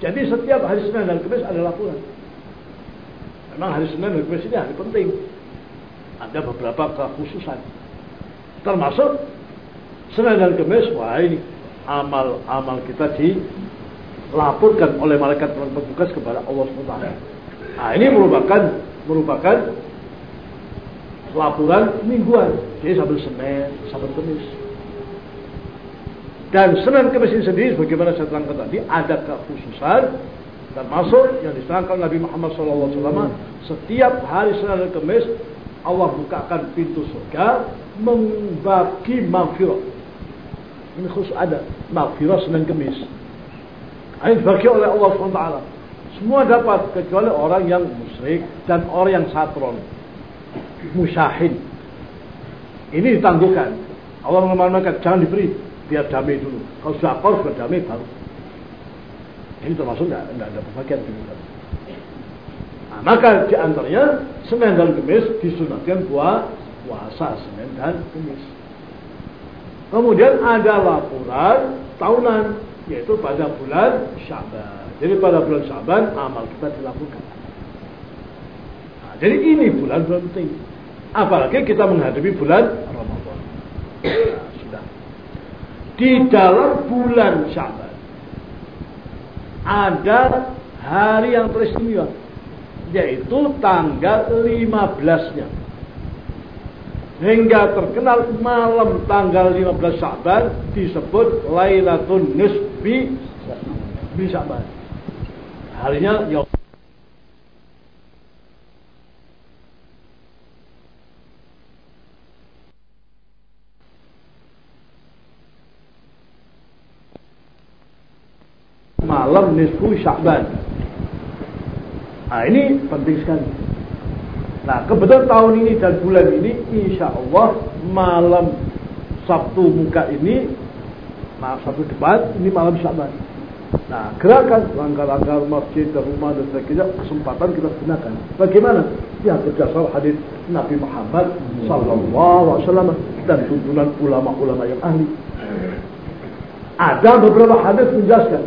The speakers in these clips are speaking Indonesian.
Jadi setiap hari Senin dan Kamis ada laporan. Memang hari Senin dan Kamis ini hari penting. Ada beberapa kekhususan. Termasuk Senin dan Kamis, wah ini amal-amal kita dilaporkan oleh malaikat petugas kepada Allah SWT. Nah ini merupakan merupakan laporan mingguan. Jadi sambil Senin, sambil Kamis. Dan Senin Kamis ini sendiri, bagaimana saya terangkan tadi, ada kekhususan termasuk yang diserahkan Nabi Muhammad SAW. Setiap hari Senin dan Kamis, Allah bukakan pintu surga, membagi maghfirah. Ini khusus ada maghfirah Senin Kamis. Ini dibagi oleh Allah SWT. Semua dapat kecuali orang yang musyrik dan orang yang satron. Musyahin. Ini ditangguhkan. Allah mengatakan jangan diberi biar damai dulu. Kalau sudah akor sudah damai baru. Ini termasuk tidak, tidak ada pembagian demikian. Nah, maka di antaranya Senin dan Kamis disunatkan buat puasa Senin dan Kamis. Kemudian ada laporan tahunan yaitu pada bulan Syaban. Jadi pada bulan Syaban amal kita dilakukan. Nah, jadi ini bulan penting. Apalagi kita menghadapi bulan Ramadan. Di dalam bulan Syaban ada hari yang teristimewa yaitu tanggal 15-nya. Hingga terkenal malam tanggal 15 Syaban disebut Lailatul Nisbi bi Syaban harinya ya malam nisfu Sya'ban. Nah ini penting sekali. Nah kebetulan tahun ini dan bulan ini insya Allah malam Sabtu muka ini, maaf Sabtu depan ini malam Sya'ban. Nah, gerakan langkah-langkah masjid dan rumah dan sebagainya kesempatan kita gunakan. Bagaimana? Ya berdasar hadis Nabi Muhammad Sallallahu Alaihi Wasallam dan tuntunan ulama-ulama yang ahli. Ada beberapa hadis menjelaskan.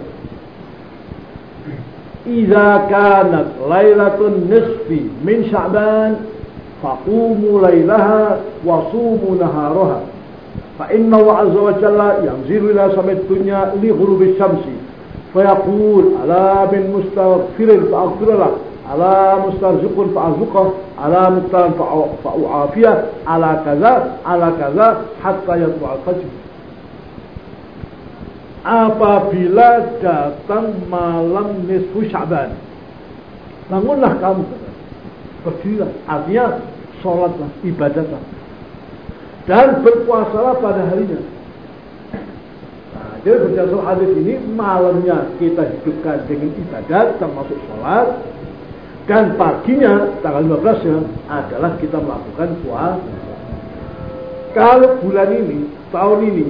إذا كانت ليلة النصف من شعبان فقوموا ليلها وصوموا نهارها. فإن الله عز وجل ينزل إلى سماء الدنيا لغروب الشمس فيقول ألا من مستغفر فأغفر له ألا مسترزق فأرزقه ألا مبتلى فأعافيه على كذا على كذا حتى يطلع الفجر. Apabila datang malam nisfu Syaban bangunlah kamu berdirilah artinya sholatlah ibadahlah. Dan berpuasalah pada harinya. Jadi berdasar hadis ini malamnya kita hidupkan dengan ibadat termasuk sholat. Dan paginya tanggal 15 nya adalah kita melakukan puasa. Kalau bulan ini, tahun ini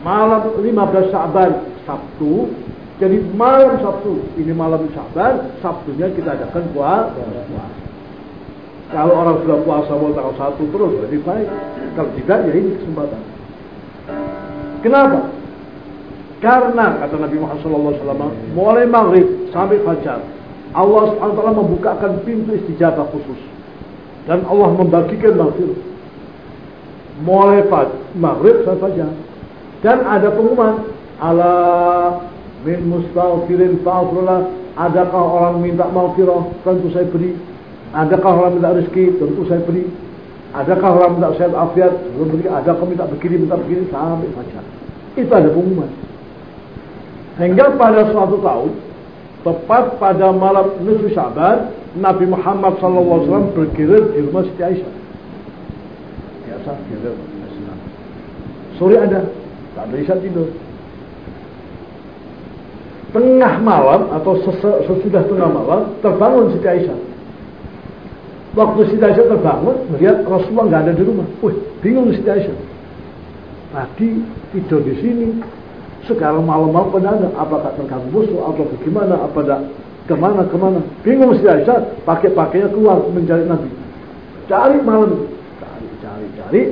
malam 15 Syaban Sabtu, jadi malam Sabtu ini malam Syaban, Sabtunya kita adakan puasa. Kalau orang sudah puasa mau tanggal 1 terus lebih baik. Kalau tidak ya ini kesempatan. Kenapa? Karena kata Nabi Muhammad SAW, mulai maghrib sampai fajar, Allah SWT membukakan pintu istijabah khusus. Dan Allah membagikan maghfirah. Mulai maghrib sampai fajar. Dan ada pengumuman, ala min mustaghfirin fa'afrullah, adakah orang minta maghfirah? Tentu saya beri. Adakah orang minta rezeki? Tentu saya beri. Adakah orang minta sehat afiat? Adakah minta begini, minta begini sampai fajar. Itu ada pengumuman. Hingga pada suatu tahun, tepat pada malam nisfu Syaban, Nabi Muhammad SAW berkirim di rumah Siti Aisyah. Biasa, kirim. Sore ada, tak Aisyah tidur. Tengah malam atau sesudah tengah malam terbangun Siti Aisyah. Waktu Siti Aisyah terbangun, melihat Rasulullah nggak ada di rumah. Wih, bingung Siti Aisyah. Tadi tidur di sini, sekarang malam-malam pada apakah terganggu musuh atau bagaimana, apa ada ke mana ke mana, bingung si Aisyah, pakai pakainya keluar mencari Nabi, cari malam, cari cari cari,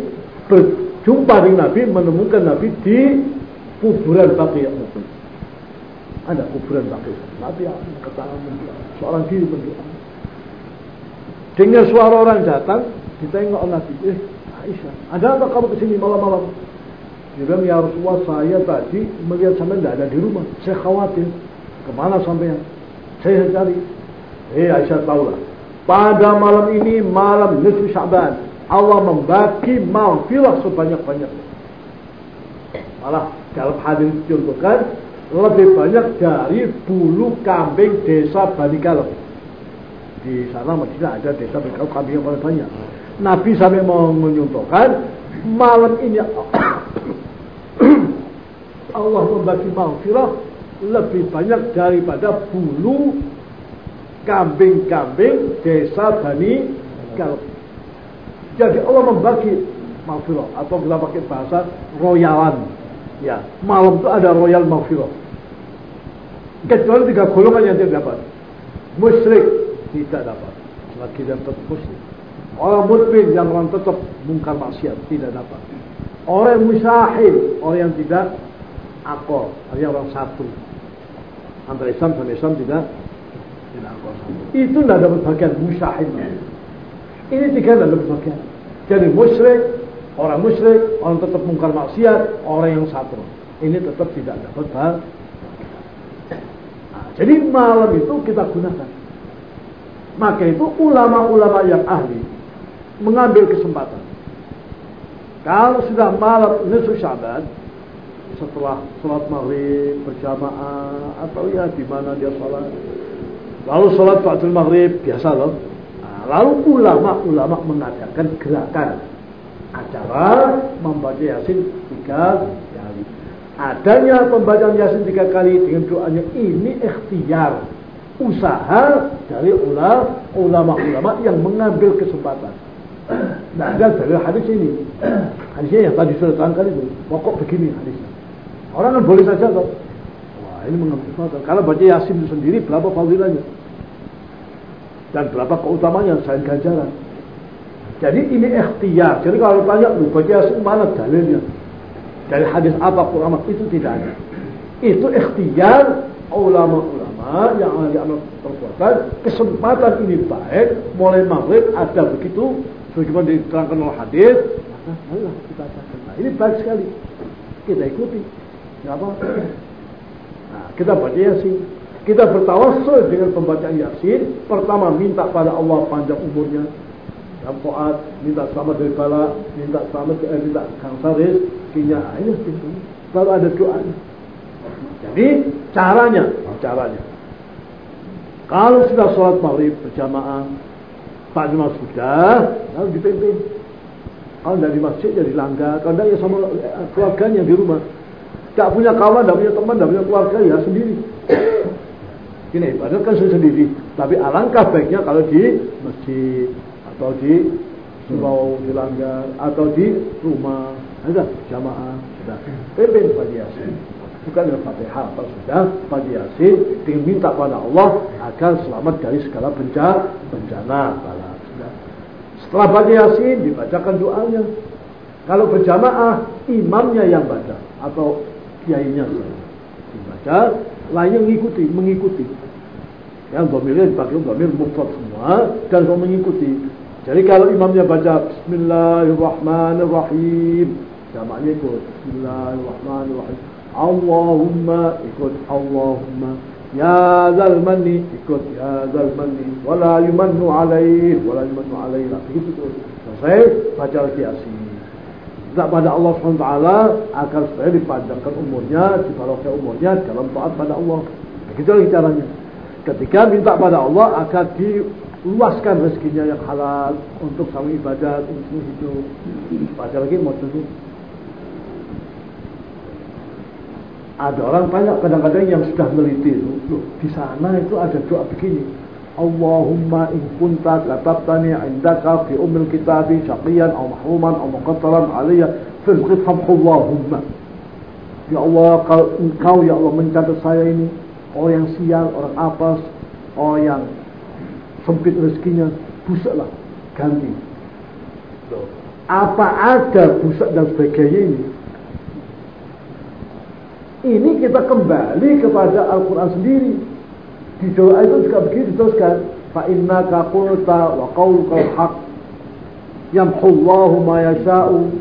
berjumpa dengan Nabi, menemukan Nabi di kuburan Baqiyah Ada kuburan pakai. Nabi angkat tangan mendoa. Seorang diri mendoa. Dengar suara orang datang, ditengok Nabi. Eh, Aisyah, ada apa kamu ke sini malam-malam? Dia bilang, ya Rasulullah, saya tadi melihat sampai tidak ada di rumah. Saya khawatir. Ke mana sampai? Saya cari. Eh, Aisyah tahulah. Pada malam ini, malam nisfu Syaban, Allah membagi maghfirah sebanyak-banyaknya. Malah dalam hadis dicontohkan lebih banyak dari bulu kambing desa Bani Kalem. Di sana Madinah ada desa Bani Kalem kambing yang paling banyak. Nabi sampai mau malam ini Allah membagi maghfirah lebih banyak daripada bulu kambing-kambing desa Bani Kalem. Jadi Allah membagi maghfirah atau kita pakai bahasa royalan Ya, malam itu ada royal maghfirah. Kecuali tiga golongan yang tidak dapat. Musyrik tidak dapat. Selagi dia tetap musyrik. Orang mutmin yang orang tetap mungkar maksiat tidak dapat. Orang musahil, orang yang tidak akal, artinya orang satu. Antara Islam dan Islam tidak tidak akal satu. Itu tidak dapat bagian musahil. Ini tiga dapat bagian. Jadi musyrik, Orang musyrik, orang tetap mungkar maksiat, orang yang satu. Ini tetap tidak dapat hal. Nah, jadi malam itu kita gunakan. Maka itu ulama-ulama yang ahli mengambil kesempatan. Kalau sudah malam nisfu Syaban, setelah sholat maghrib berjamaah atau ya di mana dia sholat, lalu sholat ba'dul maghrib biasa loh. Lalu ulama-ulama mengadakan gerakan acara membaca Yasin tiga kali. Adanya pembacaan Yasin tiga kali dengan doanya ini ikhtiar usaha dari ulama-ulama yang mengambil kesempatan. Nah, dari hadis ini. Hadisnya yang tadi sudah terangkan itu. Pokok begini hadisnya. Orang kan boleh saja kok. Wah ini mengambil kesempatan. Kalau baca Yasin itu sendiri berapa fadilahnya? Dan berapa keutamanya? Selain ganjaran. Jadi ini ikhtiar. Jadi kalau tanya, lu baca mana dalilnya? Dari hadis apa Quran itu tidak ada. Itu ikhtiar ulama-ulama yang amal perbuatan. Kesempatan ini baik. Mulai maghrib ada begitu. Sebagaimana diterangkan oleh hadis. Allah kita. Nah, ini baik sekali. Kita ikuti. Tidak apa Nah, kita baca yasin. Kita bertawassul dengan pembacaan yasin. Pertama minta pada Allah panjang umurnya yang taat, minta selamat dari bala, minta selamat eh, minta kanker rezekinya. Ini pintu. Baru ada doa. Jadi caranya, caranya. Kalau sudah sholat maghrib berjamaah, Jumat sudah, lalu dipimpin. Kalau dari masjid jadi langgar, kalau tidak ya sama eh, keluarganya di rumah. Tak punya kawan, tak punya teman, tak punya keluarga ya sendiri. Gini, padahal kan sendiri. Tapi alangkah baiknya kalau di masjid atau di surau di langgar atau di rumah. Ada jamaah sudah pimpin pagi yasin bukan dengan fatihah apa sudah pagi yasin dengan minta pada Allah agar selamat dari segala bencana bencana bala. Sudah. Setelah pagi yasin dibacakan doanya. Kalau berjamaah imamnya yang baca atau kiainya dibaca lainnya mengikuti mengikuti yang domirnya dipakai domir mufrad semua dan kalau mengikuti jadi kalau imamnya baca Bismillahirrahmanirrahim, jamaknya ikut Bismillahirrahmanirrahim. Allahumma ikut Allahumma. Ya zal manni ikut ya zal manni. Wala yumannu alaih, wala yumannu alaih. Begitu terus. Selesai baca lagi yasin. Minta pada Allah SWT agar supaya dipanjangkan umurnya, dibarokah umurnya dalam taat pada Allah. Begitu lagi caranya. Ketika minta pada Allah agar di luaskan rezekinya yang halal untuk sama ibadat untuk hidup. Baca lagi tutup ada orang banyak kadang-kadang yang sudah meliti itu. Loh di sana itu ada doa begini. Allahumma in kunta katabtani indaka fi umil kitabi syaqiyan aw mahruman aw muqattaran alayya fizqit Allahumma. Ya Allah kalau engkau ya Allah mencatat saya ini orang yang sial, orang apes, orang yang sempit rezekinya, busuklah, ganti. Apa ada busuk dan sebagainya ini? ini kita kembali kepada Al-Quran sendiri. Di doa itu juga begitu diteruskan. Fa inna qulta wa qaulukal haq yamhullahu ma yasha'u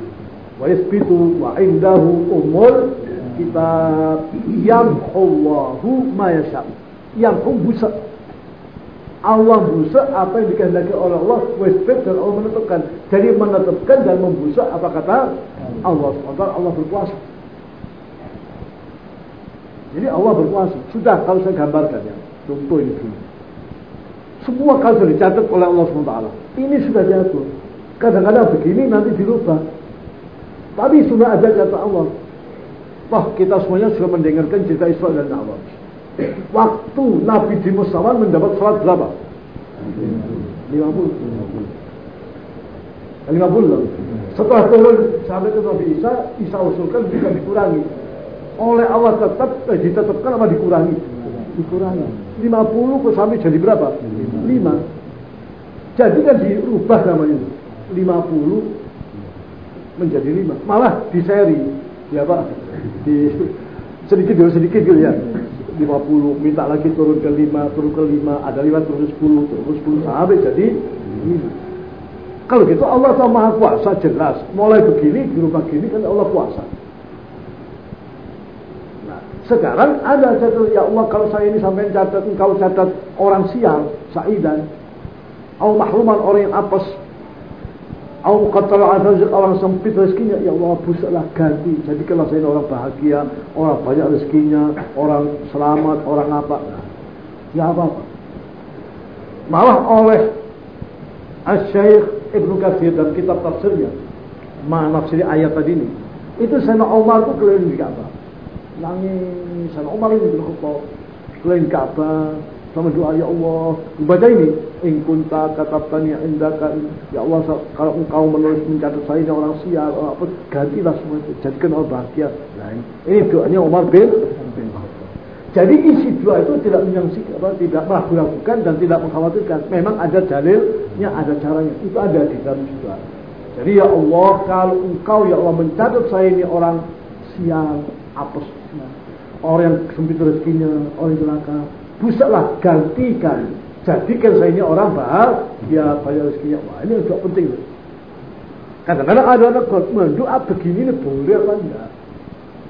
wa yasbitu wa indahu umul kitab yamhullahu ma yasha'u. Yamhu busa. Allah busa apa yang dikehendaki oleh Allah, wasbit dan Allah menentukan. Jadi menetapkan dan membusa apa kata Allah SWT, Allah berkuasa. Jadi Allah berkuasa. Sudah kalau saya gambarkan ya. Contoh ini dulu. Semua kalau dicatat oleh Allah SWT. Ini sudah diatur. Kadang-kadang begini nanti dirubah. Tapi sudah ada kata Allah. Wah kita semuanya sudah mendengarkan cerita Isra dan Allah. Waktu Nabi di Musawan mendapat salat berapa? 50. 50. Setelah turun sampai ke Nabi Isa, Isa usulkan bisa dikurangi oleh Allah tetap eh, ditetapkan apa dikurangi? Dikurangi. 50 ke sampai jadi berapa? 5. Jadi kan dirubah namanya. 50 menjadi 5. Malah di seri. Ya Pak. Di sedikit dulu sedikit gitu ya. 50 minta lagi turun ke 5, turun ke 5, ada 5 turun ke 10, turun ke 10 sampai jadi 5. Kalau gitu Allah sama Maha Kuasa jelas. Mulai begini dirubah gini kan Allah kuasa. Sekarang ada catat, ya Allah kalau saya ini sampai catat, engkau catat orang sial, sa'idan. Au mahruman orang yang apes. Qatala rezeki orang sempit rezekinya, ya Allah busuklah ganti. Jadi kalau saya orang bahagia, orang banyak rezekinya, orang selamat, orang apa. Ya apa. Malah oleh Asy-Syaikh Ibnu Katsir dalam kitab tafsirnya, menafsiri ayat tadi ini. Itu Sayyidina Umar itu keliling di Ka'bah nangis sama Umar ini bin Khattab selain Ka'bah sama doa ya Allah baca ini in kunta katabtani indaka ya Allah kalau engkau menulis mencatat saya ini orang sial orang apa gantilah semua itu jadikan orang bahagia. Nah ini doanya Umar bin bin jadi isi doa itu tidak menyangsik apa tidak meragukan dan tidak mengkhawatirkan. Memang ada dalilnya ada caranya itu ada di dalam doa. Jadi ya Allah kalau engkau ya Allah mencatat saya ini orang sial apes orang yang sempit rezekinya, orang celaka, busaklah gantikan. Jadikan saya ini orang bahagia, banyak rezekinya. Wah ini juga penting. Kadang-kadang ada anak mendoa begini ini boleh apa enggak?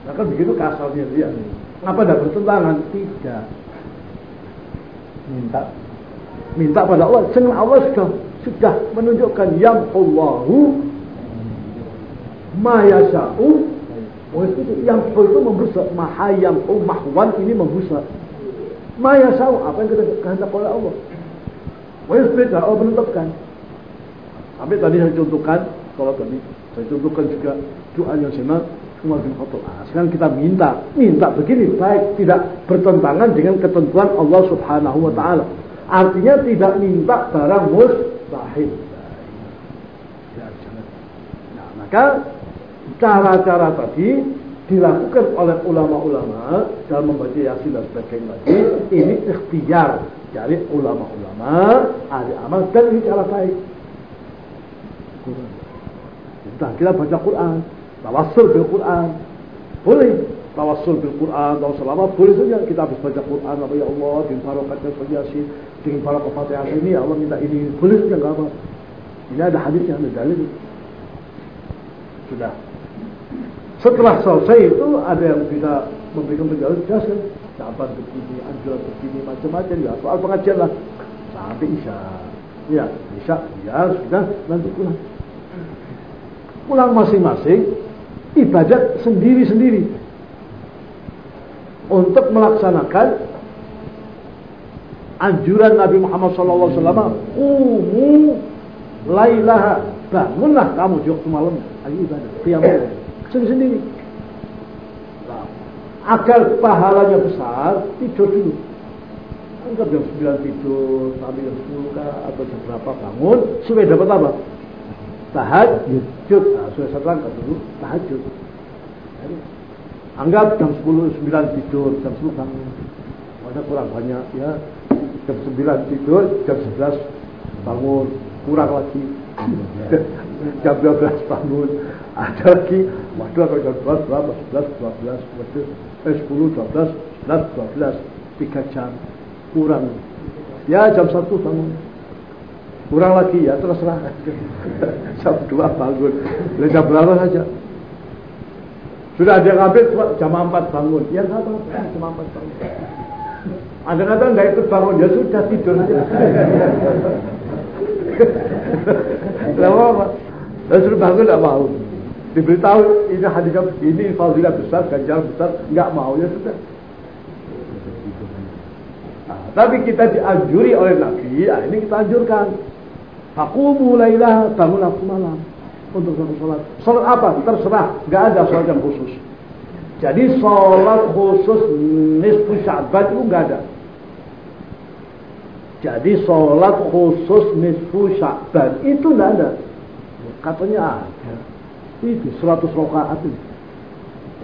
Nah kan begitu kasarnya dia. Apa ada bertentangan? Tidak. Minta. Minta pada Allah. Senang Allah sudah sudah menunjukkan yang Allahu ma yasha'u itu yang itu membusa. Maha yang mahwan ini membusa. Maya saw apa yang kita kehendak oleh Allah. Wajib Allah menetapkan. Sampai tadi saya contohkan kalau tadi saya contohkan juga doa yang sama Umar bin Khattab. Ah, sekarang kita minta, minta begini baik tidak bertentangan dengan ketentuan Allah Subhanahu wa taala. Artinya tidak minta barang mustahil. Nah, maka cara-cara tadi dilakukan oleh ulama-ulama dalam membaca yasin dan sebagainya. Tadi ini ikhtiar dari ulama-ulama ahli amal dan ini cara baik. Kita kita baca Quran tawassul bil Quran. Boleh tawassul bil Quran tawassul apa boleh saja kita habis baca Quran apa ya Allah dengan barokatnya yasin. Dengan barokat fatihah ini ya Allah minta ini. Boleh saja nggak apa ini ada hadisnya ada dalil. Sudah setelah selesai itu ada yang bisa memberikan penjelasan jelaskan sahabat begini, anjuran begini, macam-macam ya soal pengajian lah sampai isya. Ya, isya ya sudah nanti pulang. Pulang masing-masing ibadat sendiri-sendiri untuk melaksanakan anjuran Nabi Muhammad SAW. Umu lailaha bangunlah kamu di waktu malam lagi ibadah qiyamul sendiri-sendiri. Nah, agar pahalanya besar, tidur dulu. Anggap jam 9 tidur, sampai jam 10 kah, atau jam berapa bangun, supaya dapat apa? Tahajud. Nah, supaya satu angkat dulu, tahajud. Anggap jam 10, 9 tidur, jam 10 bangun. Masa kurang banyak ya. Jam 9 tidur, jam 11 bangun. Kurang lagi. jam 12 bangun ada lagi waduh kalau jam 12 berapa 11 12 waduh eh 10, 12, 11, 12, 3 jam kurang. Ya jam 1 bangun. Kurang lagi ya terserah. jam 2 bangun. Jam berapa saja. Sudah ada yang ngambil jam 4 bangun. Ya enggak apa-apa, jam 4 bangun. Ada kata nggak ikut bangun, ya sudah tidur aja. Lama apa? Dan suruh bangun nggak mau. Diberitahu ini hadisnya begini, fadilah besar, ganjaran besar, nggak mau ya sudah. Nah, tapi kita dianjuri oleh Nabi, ya ini kita anjurkan. Aku mulailah bangun aku malam untuk sholat. Sholat apa? Terserah, nggak ada sholat yang khusus. Jadi sholat khusus nisfu syabat itu nggak ada. Jadi sholat khusus nisfu syabat itu nggak ada. Katanya ada. Itu 100 rokaat itu.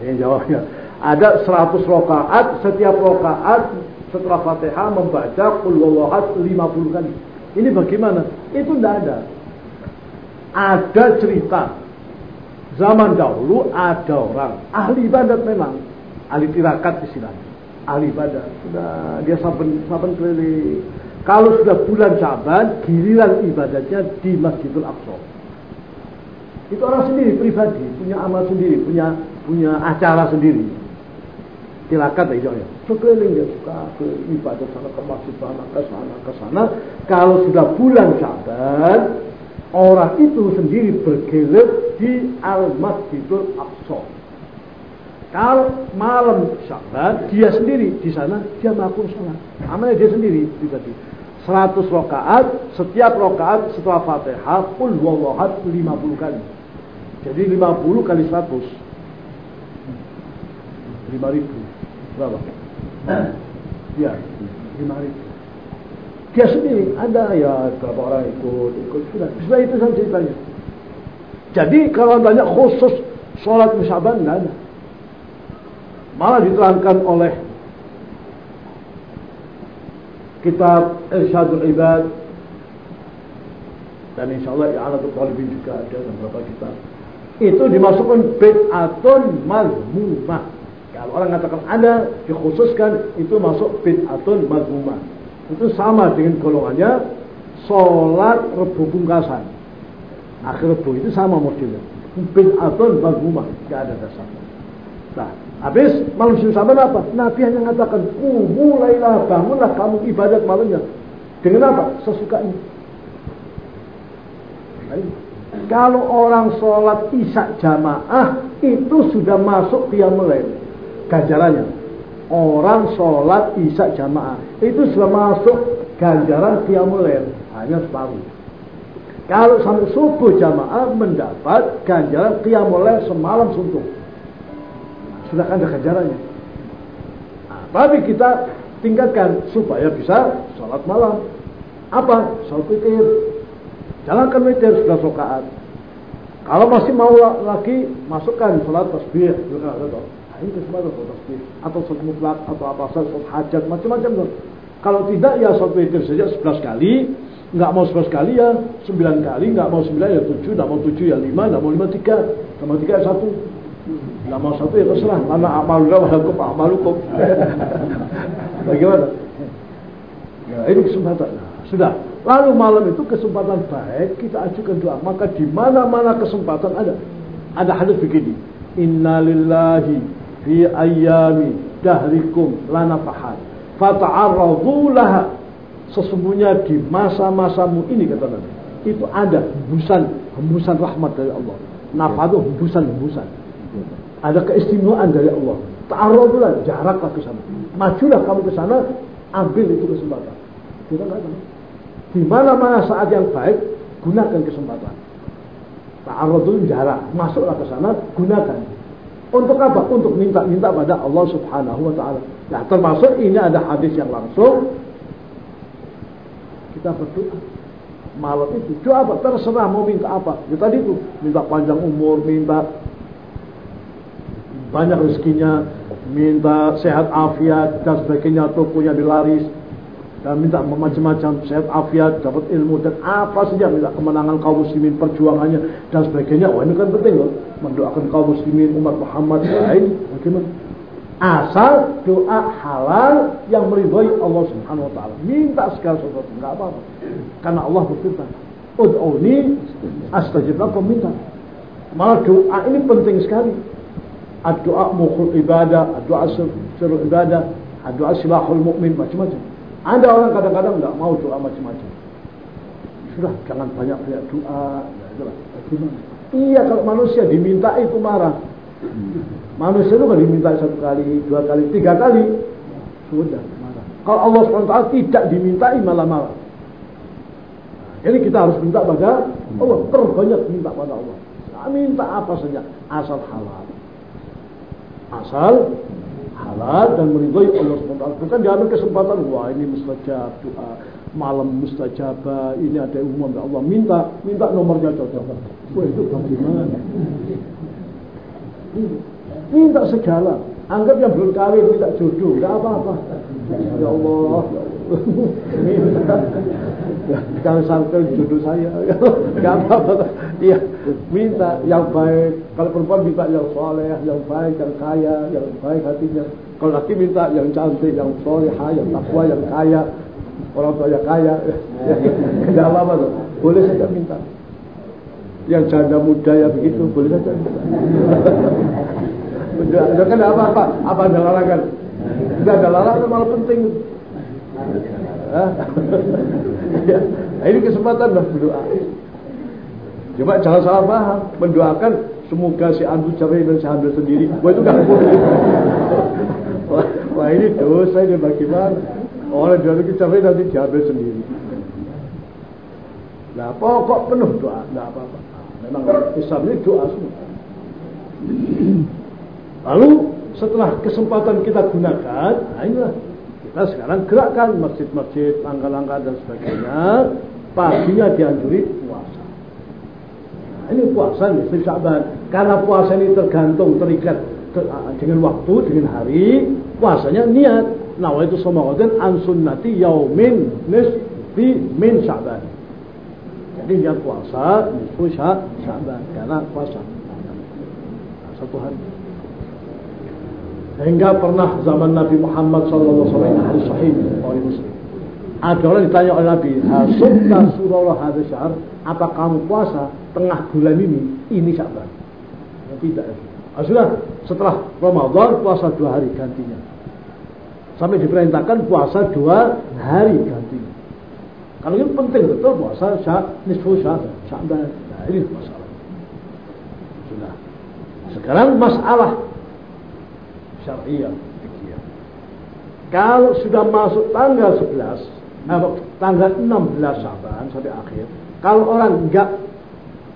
Ini jawabnya. Ada 100 rokaat, setiap rokaat setelah fatihah membaca kulwawahat 50 kali. Ini bagaimana? Itu tidak ada. Ada cerita. Zaman dahulu ada orang ahli ibadat memang, ahli tirakat istilahnya. Ahli ibadat. Sudah dia saben saben keliling. Kalau sudah bulan Syaban, giliran ibadatnya di Masjidil Aqsa. Itu orang sendiri pribadi, punya amal sendiri, punya punya acara sendiri. Tirakat ya ya. Sekeliling dia suka ke ibadat sana ke masjid sana ke sana ke sana. Kalau sudah bulan Syaban, orang itu sendiri bergelut di Al Masjidul Aqsa. Kalau malam Syaban, dia sendiri di sana dia melakukan sholat. Amalnya dia sendiri pribadi. 100 rakaat, setiap rakaat setelah Fatihah qul huwallahu 50 kali. Jadi 50 kali 100. 5000. Berapa? Ya, 5000 dia sendiri ada ya berapa orang ikut ikut sudah sudah itu saja ceritanya jadi kalau banyak khusus sholat musyaban ada malah diterangkan oleh kitab Irsyadul Ibad. Dan insya Allah I'anatul Talibin juga ada beberapa kitab. Itu dimasukkan bid'atun mazmumah. Kalau orang katakan ada dikhususkan itu masuk bid'atun mazmumah. Itu sama dengan golongannya sholat rebu pungkasan. Akhir rebu itu sama modelnya bid'atun mazmumah. Tidak ada dasarnya. Nah Habis malam Saban apa? Nabi hanya mengatakan, mulailah bangunlah kamu ibadat malamnya. Dengan apa? Sesuka ini. Kalau orang sholat isya jamaah itu sudah masuk qiyamul ganjarannya. Orang sholat isya jamaah itu sudah masuk ganjaran qiyamul hanya separuh. Kalau sampai subuh jamaah mendapat ganjaran qiyamul semalam suntuk sudah ada ganjarannya. Nah, tapi kita tingkatkan supaya bisa sholat malam. Apa? Sholat witir. Jalankan witir sudah sokaat. Kalau masih mau lagi, masukkan sholat tasbih. Nah, ini kesempatan sholat tasbih. Atau sholat mutlak, atau apa saja, sholat hajat, macam-macam. Kalau tidak ya sholat witir saja 11 kali. Nggak mau 11 kali ya 9 kali. Nggak mau 9 ya 7. Nggak mau 7 ya 5. Nggak mau 5 3. Nggak mau 3 ya 1. Nama satu ya terserah. Mana amaluna wa hukum amalukum. Bagaimana? Ya, ini kesempatan. Sudah. Lalu malam itu kesempatan baik kita ajukan doa. Maka di mana-mana kesempatan ada. Ada hadis begini. Inna lillahi fi ayami dahrikum lana fahad. Fata'arradu laha. Sesungguhnya di masa-masamu ini kata Nabi. Itu ada hembusan, hembusan rahmat dari Allah. Nafadu hembusan-hembusan ada keistimewaan dari Allah. Ta'arudlah, jaraklah ke sana. Majulah kamu ke sana, ambil itu kesempatan. Kita nggak tahu. Di mana-mana saat yang baik, gunakan kesempatan. Ta'arudul jarak, masuklah ke sana, gunakan. Untuk apa? Untuk minta-minta pada Allah Subhanahu wa taala. Nah, termasuk ini ada hadis yang langsung kita berdoa malam itu. Doa apa? Terserah mau minta apa. Ya tadi itu, minta panjang umur, minta banyak rezekinya, minta sehat afiat dan sebagainya, tokonya dilaris, dan minta macam-macam sehat afiat, dapat ilmu dan apa saja minta kemenangan kaum muslimin, perjuangannya dan sebagainya. Wah ini kan penting loh, mendoakan kaum muslimin umat Muhammad lain bagaimana? Asal doa halal yang meridhoi Allah Subhanahu wa taala. Minta segala sesuatu enggak apa-apa. Karena Allah berfirman, "Ud'uni astajib lakum minta." Malah doa ini penting sekali. Doa mukhul ibadah, doa seru ibadah, doa silahul mukmin macam-macam. Ada orang kadang-kadang enggak mau doa macam-macam. Sudah, jangan banyak-banyak doa. Ya, Iya, kalau manusia diminta itu marah. Manusia itu kan diminta satu kali, dua kali, tiga kali. Sudah, marah. Kalau Allah SWT tidak dimintai malah marah. Jadi kita harus minta pada Allah. Terbanyak minta pada Allah. Minta apa saja. Asal halal. Asal halal dan meridhoi Allah SWT. Bukan diambil kesempatan. Wah ini mustajab doa. Malam mustajabah. Ini ada umum Allah. Minta. Minta nomornya cocok. Wah itu bagaimana? Minta segala. Anggap yang belum kawin minta jodoh, enggak apa-apa. Ya Allah, minta. Kalau sampai jodoh saya, apa-apa. Iya, minta yang baik. Kalau perempuan minta yang soleh, yang baik, yang kaya, yang baik hatinya. Kalau laki minta yang cantik, yang soleh, yang takwa, yang kaya. Orang tua yang kaya, enggak apa-apa. Boleh saja minta. Yang janda muda ya begitu, boleh saja minta. Udah apa-apa, apa ada larangan? Tidak ada larangan malah penting. Ya, ini kesempatan lah berdoa. Coba jangan salah paham, mendoakan semoga si Andu cerai dan si Andu sendiri. Wah itu gak boleh. wah, wah ini dosa ini bagaimana? Orang dia lagi cerai nanti diambil sendiri. Nah pokok penuh doa, tidak apa-apa. Memang Islam ini doa semua. Lalu setelah kesempatan kita gunakan, nah inilah kita sekarang gerakkan masjid-masjid, langkah-langkah dan sebagainya. Paginya dianjuri puasa. Nah, ini puasa nih, Syaban. Karena puasa ini tergantung, terikat ter, dengan waktu, dengan hari. Puasanya niat. Nah, itu semua an sunnati yaumin nisfi min Syaban. Jadi niat puasa nisfu Syaban karena puasa. Nah, satu hari. Hingga pernah zaman Nabi Muhammad SAW hari sahih oleh Muslim. Ada orang ditanya oleh Nabi, Hasubta surah hadis syahr, apa kamu puasa tengah bulan ini? Ini Syaban. Tidak. Ah, sudah, setelah Ramadan puasa dua hari gantinya. Sampai diperintahkan puasa dua hari gantinya. Kalau ini penting betul puasa syak, nisfu syak, Syaban. Nah, ini masalah. Sudah. Sekarang masalah syariah fikih. Kalau sudah masuk tanggal 11, eh, tanggal 16 Syaban sampai akhir, kalau orang enggak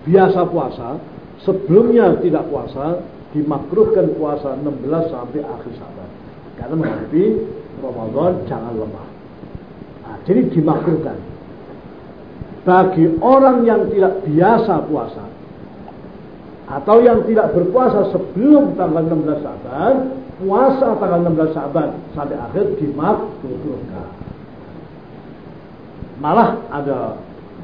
biasa puasa, sebelumnya tidak puasa, dimakruhkan puasa 16 sampai akhir Syaban. Karena menghadapi Ramadan jangan lemah. Nah, jadi dimakruhkan. Bagi orang yang tidak biasa puasa, atau yang tidak berpuasa sebelum tanggal 16 Syaban, puasa tanggal 16 Syaban sampai akhir dimakruhkan. Malah ada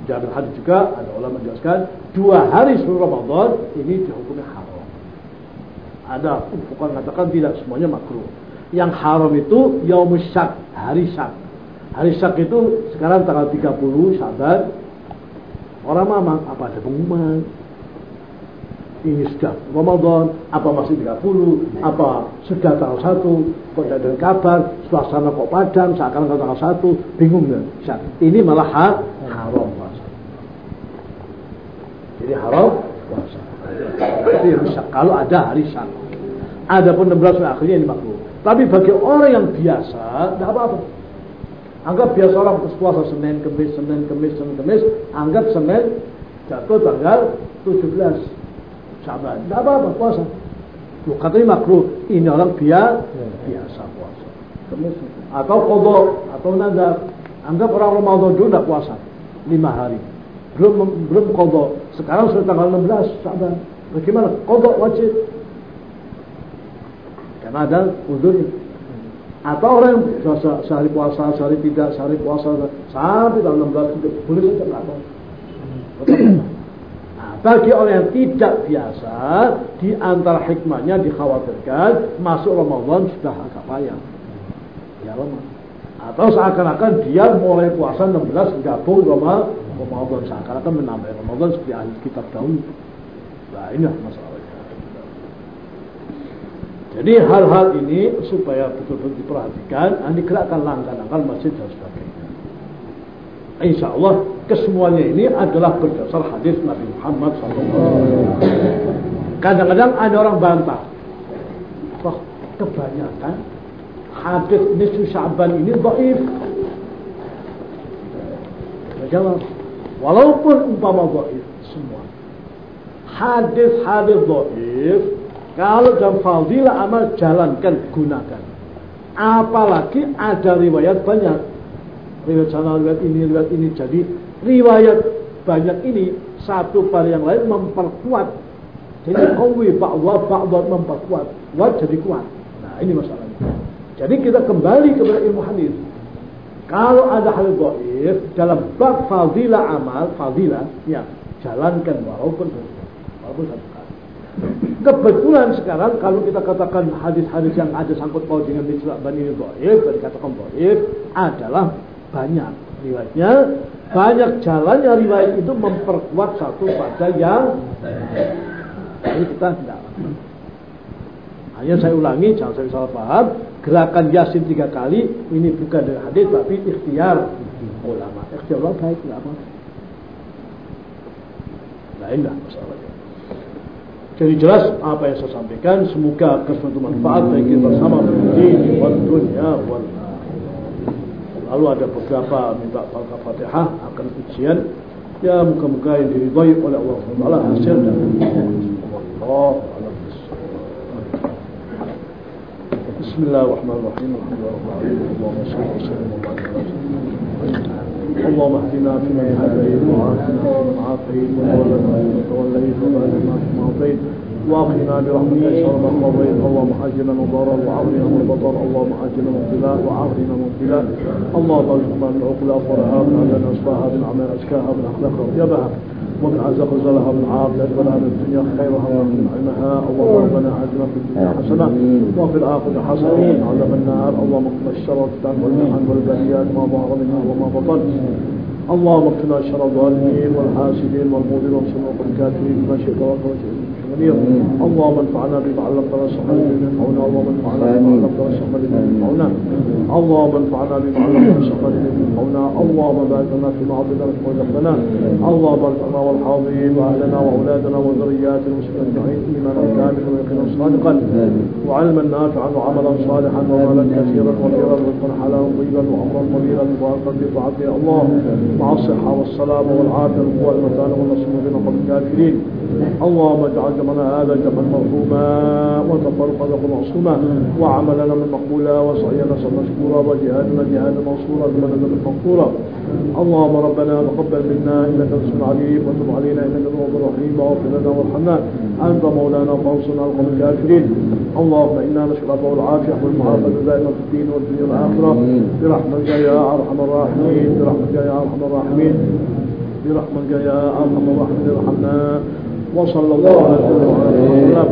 Jabir hadis juga ada ulama menjelaskan dua hari sebelum Ramadan ini dihukumi haram. Ada bukan mengatakan tidak semuanya makruh. Yang haram itu yaumus syak, hari syak. Hari syak itu sekarang tanggal 30 Syaban. Orang mama apa ada pengumuman, ini sudah Ramadan, apa masih 30, apa sudah tanggal 1, kok tidak ada kabar, suasana kok padam, seakan tanggal 1, bingung nggak? Ini malah haram puasa. Jadi haram puasa. Jadi rusak. Kalau ada hari syak. Ada pun 16 akhirnya ini makruh. Tapi bagi orang yang biasa, tidak apa-apa. Anggap biasa orang puasa Senin, Kemis, Senin, Kemis, Senin, Kemis. Anggap Senin jatuh tanggal 17 Syaban. Tidak apa-apa puasa. Katanya makruh. Ini orang biasa, biasa puasa. Atau kodok, atau nazar. Anggap orang Ramadan dulu tidak puasa. Lima hari. Belum belum kodok. Sekarang sudah tanggal 16 Syaban. Bagaimana? Kodok wajib. Karena ada udurnya. Atau orang yang sehari puasa, sehari tidak, sehari puasa, sampai tanggal 16 itu boleh saja nggak bagi orang yang tidak biasa, di antara hikmahnya dikhawatirkan masuk Ramadan sudah agak payah. Ya Ramadan. Atau seakan-akan dia mulai puasa 16 gabung sama Ramadan. Seakan-akan menambah Ramadan seperti ahli kitab dahulu. Nah inilah masalahnya. Jadi hal-hal ini supaya betul-betul diperhatikan, ini gerakkan langkah-langkah masjid dan sebagainya. Insya Allah kesemuanya ini adalah berdasar hadis Nabi Muhammad SAW. Kadang-kadang ada orang bantah, wah kebanyakan hadis nisfu Sya'ban ini dhaif. Jawab, walaupun umpama dhaif semua. Hadis-hadis dhaif kalau dalam fadilah amal jalankan gunakan. Apalagi ada riwayat banyak riwayat sana, riwayat ini, riwayat ini. Jadi riwayat banyak ini satu pada yang lain memperkuat. Jadi kawi ba'wa ba'wa memperkuat. Kuat jadi kuat. Nah ini masalahnya. Jadi kita kembali kepada ilmu hadis. Kalau ada hal goib dalam bab fadilah amal, fadilah, ya jalankan walaupun walaupun satu kali. Kebetulan sekarang kalau kita katakan hadis-hadis yang ada sangkut paut dengan mitzvah bani goib, dikatakan goib adalah banyak riwayatnya. Banyak jalannya riwayat itu memperkuat satu pada yang ini kita tidak hanya saya ulangi jangan saya salah paham. Gerakan yasin tiga kali ini bukan dari hadis tapi ikhtiar. Ulama ikhtiar ulama baik tidak apa nah inilah masalahnya. Jadi jelas apa yang saya sampaikan semoga keseluruhan manfaat bagi kita bersama di dunia wal Lalu ada beberapa minta Al-Fatihah akan ujian. Ya muka-muka yang diridhai oleh Allah Taala hasil dan Allah Bismillahirrahmanirrahim. اللهم اهدنا فيمن هديت وعافنا فيمن عافيت وتولنا فيمن توليت وبارك ما فيما واقنا برحمتك شر ما قضيت اللهم اجلنا مضارا وعافنا من بطر اللهم اجلنا مبتلاء وعافنا مبتلاء اللهم ارزقنا من عقل افضلها من عمل اصلاها من عمل أزكاها من اخلاق ومن عزق زلها من عافية بلها من الدنيا خيرها ومن نعمها اللهم ربنا آتنا في الدنيا حسنة وفي الآخرة حسنة ومن النار. اللهم اقنا الشر والفتن والبليات ما ظهر منها وما بطن. اللهم اقنا شر الظالمين والحاسدين والمؤمنين وانصرنا الكافرين. بما شئت وقوت كبير اللهم انفعنا بما علمتنا والصحبه بما ينفعنا اللهم انفعنا بما علمتنا والصحبه بما ينفعنا اللهم انفعنا بما علمتنا والصحبه بما ينفعنا اللهم بارك لنا فيما اعطيتنا رزقتنا اللهم بارك لنا والحاضرين وأهلنا وأولادنا وذرياتنا المسلمين اجمعين إيمانا كاملا ويقينا صادقا. وعلما نافعا وعملا صالحا ومالا كثيرا وخيرا ورزقا حلالا طيبا وأمرا طويلا مباركا في طاعته الله مع الصحة والسلامة والعافية. والقوه المتانه والنصر قوم الكافرين. اللهم اجعل جمعنا هذا جمعا مرحوما وتفرقنا معصوما وعملنا من مقبولا وسعينا مشكورا وجهادنا جهادا منصورا بمدد مغفورا اللهم ربنا تقبل منا إنك أنت العليم وتب علينا إنك أنت الرحيم وأغفر لنا وارحمنا. أنت مولانا فانصرنا على القوم الكافرين. اللهم إنا نشكر العفو والعافية والمعافاة دائما في الدين والدنيا والآخرة. برحمتك يا أرحم الراحمين. برحمتك يا أرحم الراحمين. برحمتك يا أرحم الراحمين. ارحمنا. وصلى الله على وسلم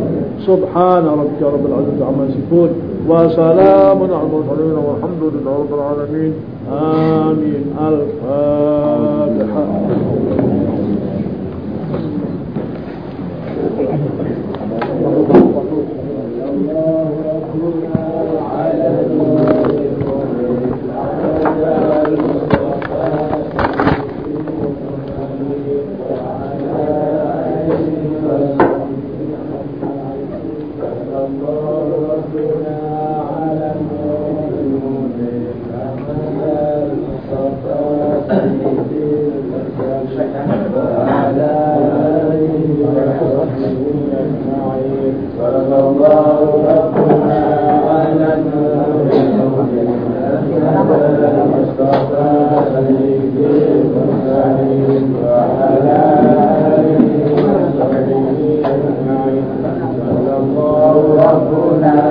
سبحان ربك رب العزة عما يصفون وسلام على المرسلين والحمد لله رب العالمين. آمين. الفاتحة. Bhagavad